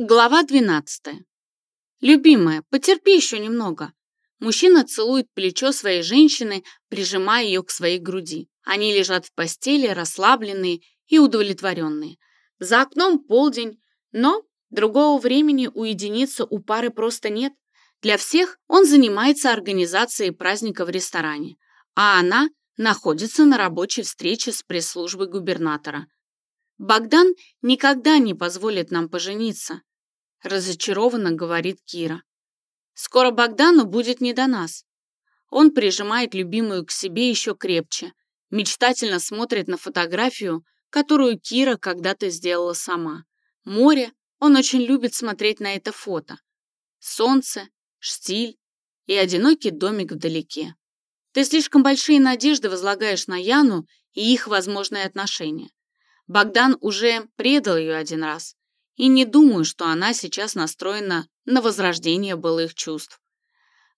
Глава 12. Любимая, потерпи еще немного. Мужчина целует плечо своей женщины, прижимая ее к своей груди. Они лежат в постели, расслабленные и удовлетворенные. За окном полдень, но другого времени уединиться у пары просто нет. Для всех он занимается организацией праздника в ресторане, а она находится на рабочей встрече с пресс-службой губернатора. Богдан никогда не позволит нам пожениться, разочарованно говорит Кира. Скоро Богдану будет не до нас. Он прижимает любимую к себе еще крепче, мечтательно смотрит на фотографию, которую Кира когда-то сделала сама. Море, он очень любит смотреть на это фото. Солнце, штиль и одинокий домик вдалеке. Ты слишком большие надежды возлагаешь на Яну и их возможные отношения. Богдан уже предал ее один раз, и не думаю, что она сейчас настроена на возрождение былых чувств.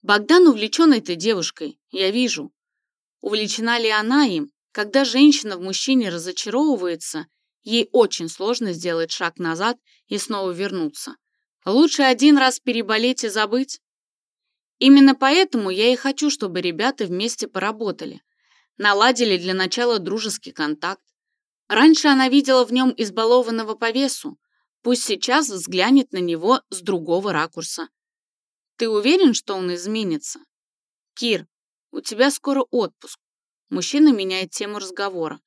Богдан увлечен этой девушкой, я вижу. Увлечена ли она им? Когда женщина в мужчине разочаровывается, ей очень сложно сделать шаг назад и снова вернуться. Лучше один раз переболеть и забыть. Именно поэтому я и хочу, чтобы ребята вместе поработали. Наладили для начала дружеский контакт, Раньше она видела в нем избалованного по весу. Пусть сейчас взглянет на него с другого ракурса. Ты уверен, что он изменится? Кир, у тебя скоро отпуск. Мужчина меняет тему разговора,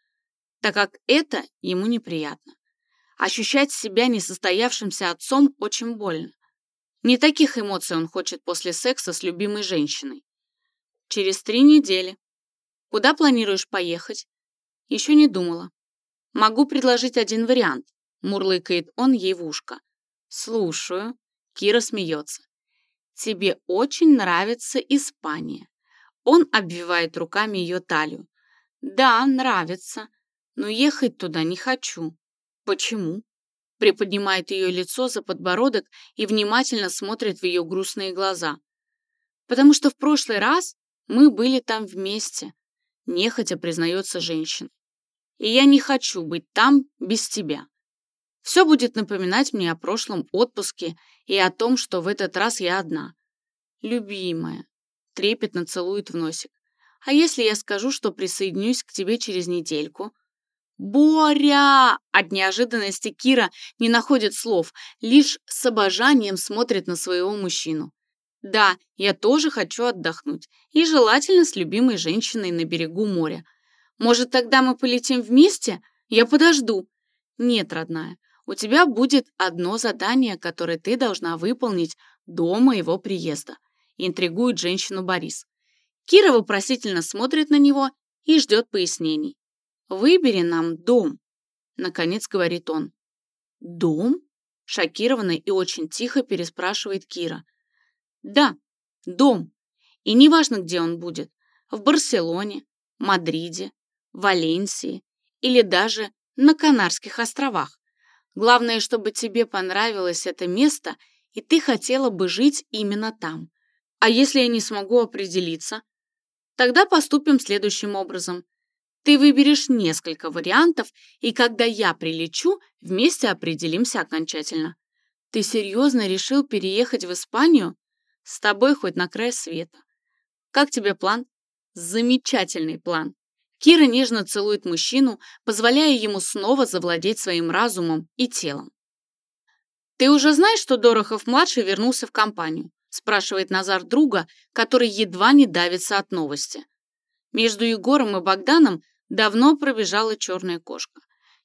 так как это ему неприятно. Ощущать себя несостоявшимся отцом очень больно. Не таких эмоций он хочет после секса с любимой женщиной. Через три недели. Куда планируешь поехать? Еще не думала. Могу предложить один вариант, мурлыкает он ей в ушко. Слушаю. Кира смеется. Тебе очень нравится Испания. Он обвивает руками ее талию. Да, нравится, но ехать туда не хочу. Почему? Приподнимает ее лицо за подбородок и внимательно смотрит в ее грустные глаза. Потому что в прошлый раз мы были там вместе, нехотя признается женщина и я не хочу быть там без тебя. Все будет напоминать мне о прошлом отпуске и о том, что в этот раз я одна. Любимая, трепетно целует в носик. А если я скажу, что присоединюсь к тебе через недельку? «Боря!» От неожиданности Кира не находит слов, лишь с обожанием смотрит на своего мужчину. «Да, я тоже хочу отдохнуть, и желательно с любимой женщиной на берегу моря. Может, тогда мы полетим вместе? Я подожду. Нет, родная, у тебя будет одно задание, которое ты должна выполнить до моего приезда. Интригует женщину Борис. Кира вопросительно смотрит на него и ждет пояснений. «Выбери нам дом», — наконец говорит он. «Дом?» — шокированно и очень тихо переспрашивает Кира. «Да, дом. И неважно, где он будет. В Барселоне, Мадриде, Валенсии или даже на Канарских островах. Главное, чтобы тебе понравилось это место, и ты хотела бы жить именно там. А если я не смогу определиться? Тогда поступим следующим образом. Ты выберешь несколько вариантов, и когда я прилечу, вместе определимся окончательно. Ты серьезно решил переехать в Испанию? С тобой хоть на край света. Как тебе план? Замечательный план. Кира нежно целует мужчину, позволяя ему снова завладеть своим разумом и телом. «Ты уже знаешь, что Дорохов-младший вернулся в компанию?» спрашивает Назар друга, который едва не давится от новости. Между Егором и Богданом давно пробежала черная кошка.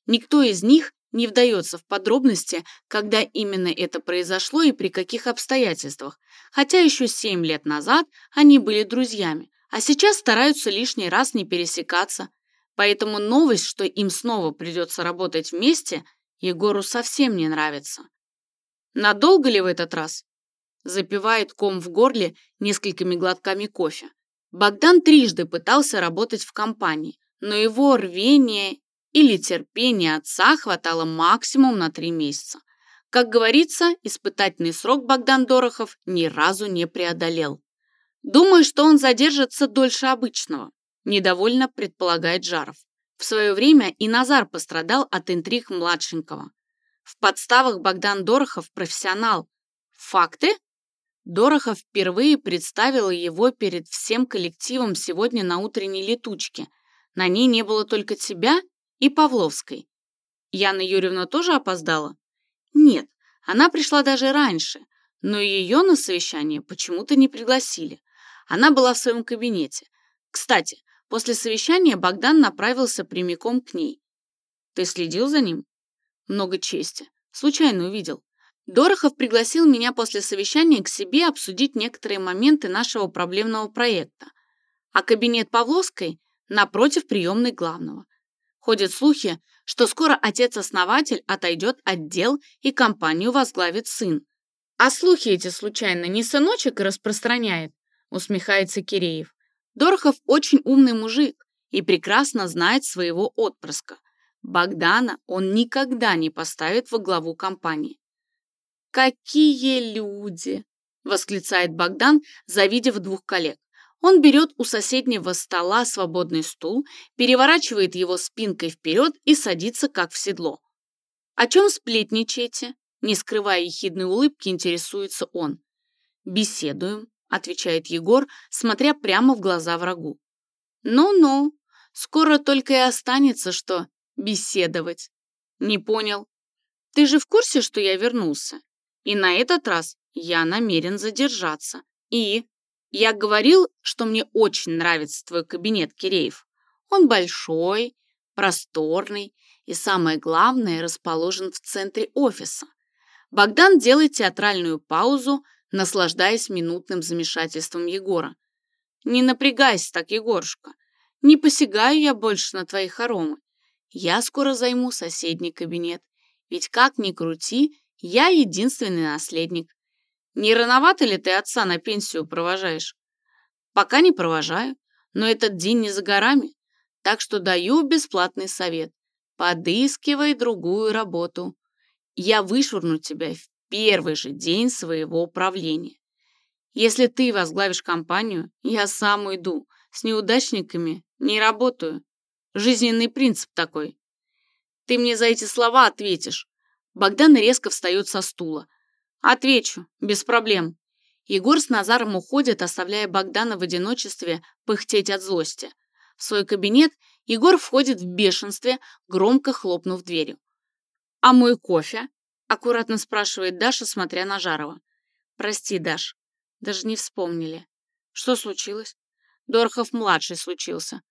Никто из них не вдается в подробности, когда именно это произошло и при каких обстоятельствах, хотя еще семь лет назад они были друзьями, а сейчас стараются лишний раз не пересекаться, поэтому новость, что им снова придется работать вместе, Егору совсем не нравится. Надолго ли в этот раз? Запивает ком в горле несколькими глотками кофе. Богдан трижды пытался работать в компании, но его рвение или терпение отца хватало максимум на три месяца. Как говорится, испытательный срок Богдан Дорохов ни разу не преодолел. Думаю, что он задержится дольше обычного, недовольно предполагает Жаров. В свое время и Назар пострадал от интриг младшенького. В подставах Богдан Дорохов профессионал. Факты? Дорохов впервые представила его перед всем коллективом сегодня на утренней летучке. На ней не было только тебя и Павловской. Яна Юрьевна тоже опоздала? Нет, она пришла даже раньше, но ее на совещание почему-то не пригласили. Она была в своем кабинете. Кстати, после совещания Богдан направился прямиком к ней. Ты следил за ним? Много чести. Случайно увидел. Дорохов пригласил меня после совещания к себе обсудить некоторые моменты нашего проблемного проекта, а кабинет Павловской напротив приемной главного. Ходят слухи, что скоро отец-основатель отойдет от дел и компанию возглавит сын. А слухи эти случайно не сыночек распространяет? Усмехается Киреев. Дорохов очень умный мужик и прекрасно знает своего отпрыска. Богдана он никогда не поставит во главу компании. «Какие люди!» — восклицает Богдан, завидев двух коллег. Он берет у соседнего стола свободный стул, переворачивает его спинкой вперед и садится, как в седло. «О чем сплетничаете?» Не скрывая ехидной улыбки, интересуется он. «Беседуем», — отвечает Егор, смотря прямо в глаза врагу. «Ну-ну, скоро только и останется, что беседовать». «Не понял. Ты же в курсе, что я вернулся? И на этот раз я намерен задержаться. И я говорил, что мне очень нравится твой кабинет, Киреев. Он большой, просторный и, самое главное, расположен в центре офиса. Богдан делает театральную паузу, наслаждаясь минутным замешательством Егора. «Не напрягайся так, Егорушка. Не посягаю я больше на твои хоромы. Я скоро займу соседний кабинет. Ведь как ни крути, я единственный наследник. Не рановато ли ты отца на пенсию провожаешь? Пока не провожаю, но этот день не за горами, так что даю бесплатный совет. Подыскивай другую работу. Я вышвырну тебя в первый же день своего управления. Если ты возглавишь компанию, я сам уйду. С неудачниками не работаю. Жизненный принцип такой. Ты мне за эти слова ответишь. Богдан резко встает со стула. Отвечу, без проблем. Егор с Назаром уходят, оставляя Богдана в одиночестве пыхтеть от злости. В свой кабинет Егор входит в бешенстве, громко хлопнув дверью. «А мой кофе?» – аккуратно спрашивает Даша, смотря на Жарова. «Прости, Даш, даже не вспомнили. Что случилось?» Дорохов-младший случился.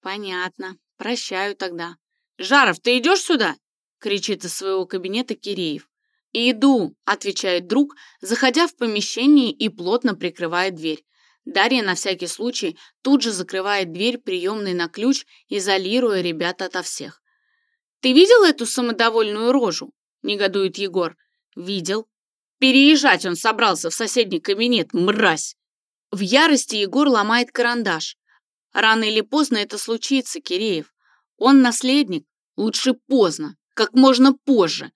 «Понятно. Прощаю тогда». «Жаров, ты идешь сюда?» – кричит из своего кабинета Киреев. «Иду», — отвечает друг, заходя в помещение и плотно прикрывает дверь. Дарья на всякий случай тут же закрывает дверь приемной на ключ, изолируя ребят ото всех. «Ты видел эту самодовольную рожу?» — негодует Егор. «Видел. Переезжать он собрался в соседний кабинет, мразь!» В ярости Егор ломает карандаш. Рано или поздно это случится, Киреев. Он наследник. Лучше поздно, как можно позже.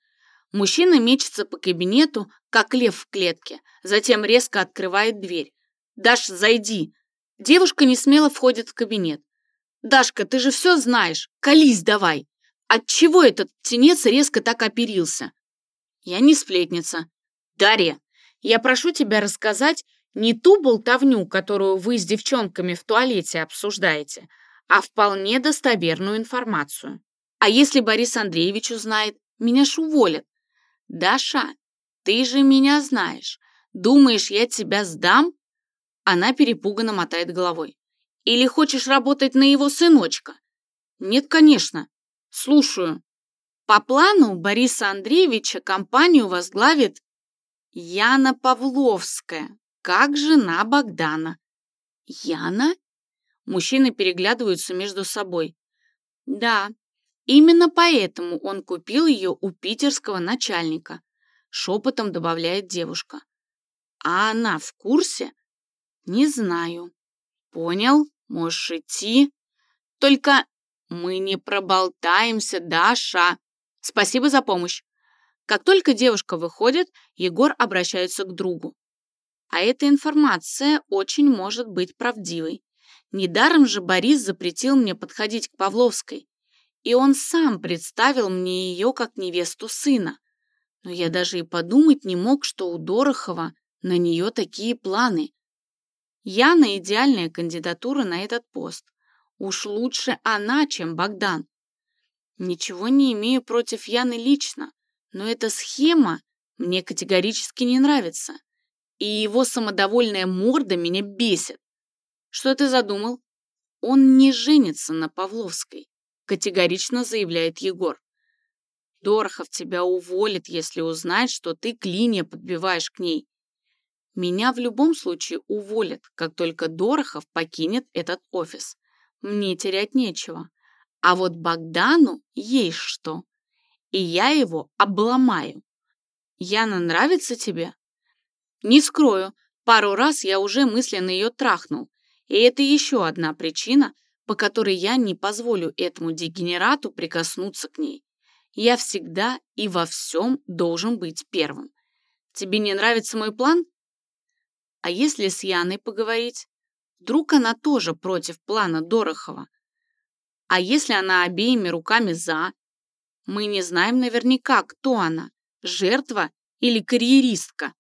Мужчина мечется по кабинету, как лев в клетке, затем резко открывает дверь. «Даш, зайди!» Девушка не смело входит в кабинет. «Дашка, ты же все знаешь! Колись давай! Отчего этот птенец резко так оперился?» «Я не сплетница. Дарья, я прошу тебя рассказать не ту болтовню, которую вы с девчонками в туалете обсуждаете, а вполне достоверную информацию. А если Борис Андреевич узнает, меня ж уволят. «Даша, ты же меня знаешь. Думаешь, я тебя сдам?» Она перепуганно мотает головой. «Или хочешь работать на его сыночка?» «Нет, конечно. Слушаю. По плану Бориса Андреевича компанию возглавит Яна Павловская, как жена Богдана». «Яна?» Мужчины переглядываются между собой. «Да, Именно поэтому он купил ее у питерского начальника, шепотом добавляет девушка. А она в курсе? Не знаю. Понял, можешь идти. Только мы не проболтаемся, Даша. Спасибо за помощь. Как только девушка выходит, Егор обращается к другу. А эта информация очень может быть правдивой. Недаром же Борис запретил мне подходить к Павловской и он сам представил мне ее как невесту сына. Но я даже и подумать не мог, что у Дорохова на нее такие планы. Яна идеальная кандидатура на этот пост. Уж лучше она, чем Богдан. Ничего не имею против Яны лично, но эта схема мне категорически не нравится. И его самодовольная морда меня бесит. Что ты задумал? Он не женится на Павловской, категорично заявляет Егор. Дорохов тебя уволит, если узнает, что ты клинья подбиваешь к ней. Меня в любом случае уволят, как только Дорохов покинет этот офис. Мне терять нечего. А вот Богдану есть что. И я его обломаю. Яна нравится тебе? Не скрою, пару раз я уже мысленно ее трахнул. И это еще одна причина, по которой я не позволю этому дегенерату прикоснуться к ней. Я всегда и во всем должен быть первым. Тебе не нравится мой план? А если с Яной поговорить? Вдруг она тоже против плана Дорохова? А если она обеими руками за? Мы не знаем наверняка, кто она, жертва или карьеристка.